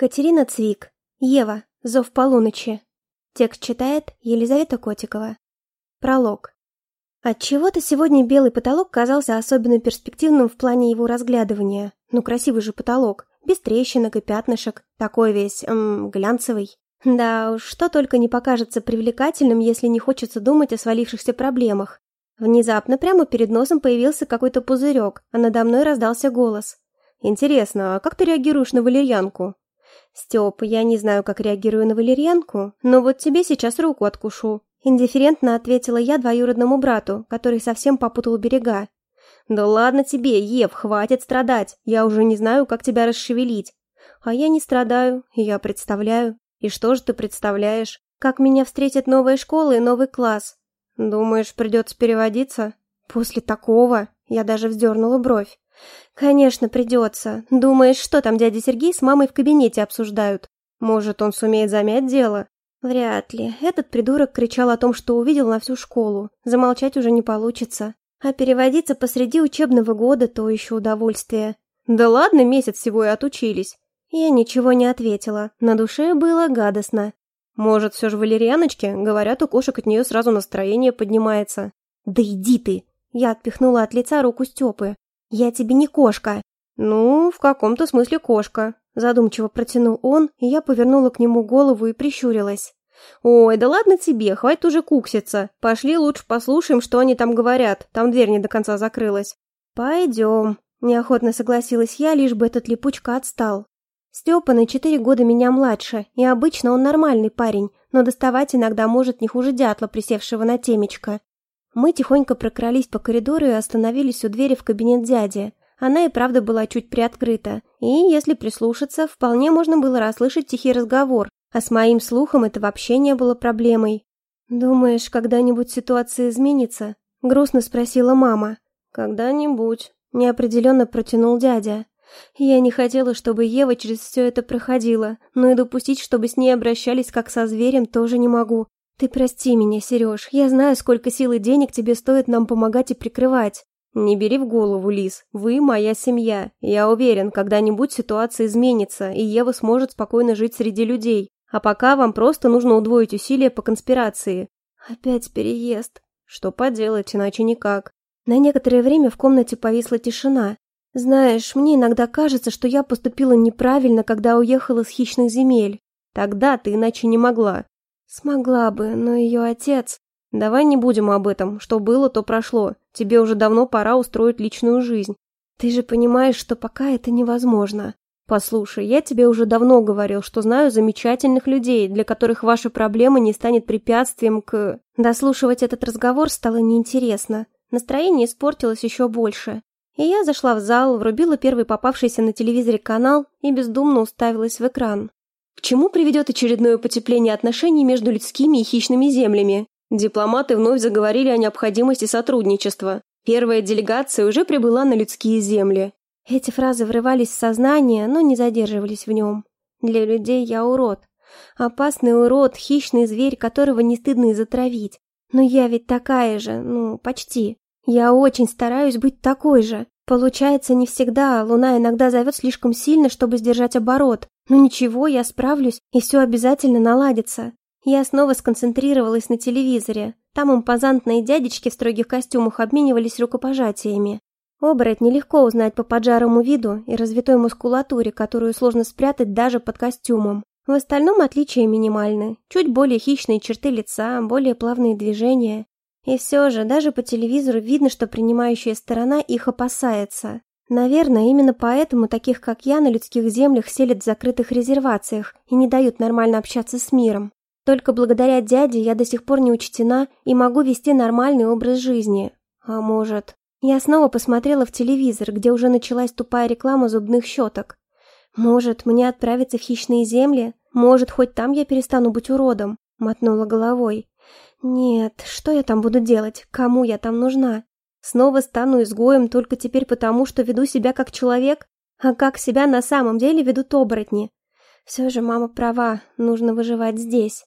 Катерина Цвик. Ева. Зов полуночи. Текст читает Елизавета Котикова. Пролог. Отчего-то сегодня белый потолок казался особенно перспективным в плане его разглядывания. Ну, красивый же потолок. Без трещинок и пятнышек. Такой весь, эм, глянцевый. Да что только не покажется привлекательным, если не хочется думать о свалившихся проблемах. Внезапно прямо перед носом появился какой-то пузырек, а надо мной раздался голос. «Интересно, а как ты реагируешь на валерьянку?» «Степ, я не знаю, как реагирую на валерьянку, но вот тебе сейчас руку откушу». Индифферентно ответила я двоюродному брату, который совсем попутал берега. «Да ладно тебе, Ев, хватит страдать. Я уже не знаю, как тебя расшевелить». «А я не страдаю, я представляю». «И что же ты представляешь? Как меня встретит новая школа и новый класс?» «Думаешь, придется переводиться?» «После такого?» Я даже вздернула бровь. «Конечно, придется. Думаешь, что там дядя Сергей с мамой в кабинете обсуждают? Может, он сумеет замять дело?» «Вряд ли. Этот придурок кричал о том, что увидел на всю школу. Замолчать уже не получится. А переводиться посреди учебного года – то еще удовольствие». «Да ладно, месяц всего и отучились». Я ничего не ответила. На душе было гадостно. «Может, все же валерьяночки? Говорят, у кошек от нее сразу настроение поднимается». «Да иди ты!» Я отпихнула от лица руку Степы. «Я тебе не кошка!» «Ну, в каком-то смысле кошка», – задумчиво протянул он, и я повернула к нему голову и прищурилась. «Ой, да ладно тебе, хватит уже кукситься. Пошли лучше послушаем, что они там говорят, там дверь не до конца закрылась». «Пойдем», – неохотно согласилась я, лишь бы этот липучка отстал. Степа на четыре года меня младше, и обычно он нормальный парень, но доставать иногда может не хуже дятла, присевшего на темечко. Мы тихонько прокрались по коридору и остановились у двери в кабинет дяди. Она и правда была чуть приоткрыта, и, если прислушаться, вполне можно было расслышать тихий разговор, а с моим слухом это вообще не было проблемой. «Думаешь, когда-нибудь ситуация изменится?» — грустно спросила мама. «Когда-нибудь», — неопределенно протянул дядя. Я не хотела, чтобы Ева через все это проходила, но и допустить, чтобы с ней обращались как со зверем, тоже не могу. «Ты прости меня, Сереж, я знаю, сколько сил и денег тебе стоит нам помогать и прикрывать». «Не бери в голову, Лис, вы моя семья. Я уверен, когда-нибудь ситуация изменится, и Ева сможет спокойно жить среди людей. А пока вам просто нужно удвоить усилия по конспирации». «Опять переезд». «Что поделать, иначе никак». На некоторое время в комнате повисла тишина. «Знаешь, мне иногда кажется, что я поступила неправильно, когда уехала с хищных земель. Тогда ты иначе не могла. Смогла бы, но ее отец... Давай не будем об этом. Что было, то прошло. Тебе уже давно пора устроить личную жизнь. Ты же понимаешь, что пока это невозможно. Послушай, я тебе уже давно говорил, что знаю замечательных людей, для которых ваша проблема не станет препятствием к... Дослушивать этот разговор стало неинтересно. Настроение испортилось еще больше. И я зашла в зал, врубила первый попавшийся на телевизоре канал и бездумно уставилась в экран. К чему приведет очередное потепление отношений между людскими и хищными землями? Дипломаты вновь заговорили о необходимости сотрудничества. Первая делегация уже прибыла на людские земли. Эти фразы врывались в сознание, но не задерживались в нем. Для людей я урод. Опасный урод, хищный зверь, которого не стыдно и затравить. Но я ведь такая же, ну, почти. Я очень стараюсь быть такой же. Получается не всегда, луна иногда зовет слишком сильно, чтобы сдержать оборот. Но ничего, я справлюсь, и все обязательно наладится. Я снова сконцентрировалась на телевизоре. Там импозантные дядечки в строгих костюмах обменивались рукопожатиями. Оборотни легко узнать по поджарому виду и развитой мускулатуре, которую сложно спрятать даже под костюмом. В остальном отличия минимальны. Чуть более хищные черты лица, более плавные движения. И все же, даже по телевизору видно, что принимающая сторона их опасается. Наверное, именно поэтому таких, как я, на людских землях селят в закрытых резервациях и не дают нормально общаться с миром. Только благодаря дяде я до сих пор не учтена и могу вести нормальный образ жизни. А может... Я снова посмотрела в телевизор, где уже началась тупая реклама зубных щеток. Может, мне отправиться в хищные земли? Может, хоть там я перестану быть уродом? Мотнула головой. Нет, что я там буду делать? Кому я там нужна? Снова стану изгоем только теперь потому, что веду себя как человек? А как себя на самом деле ведут оборотни? Все же мама права, нужно выживать здесь.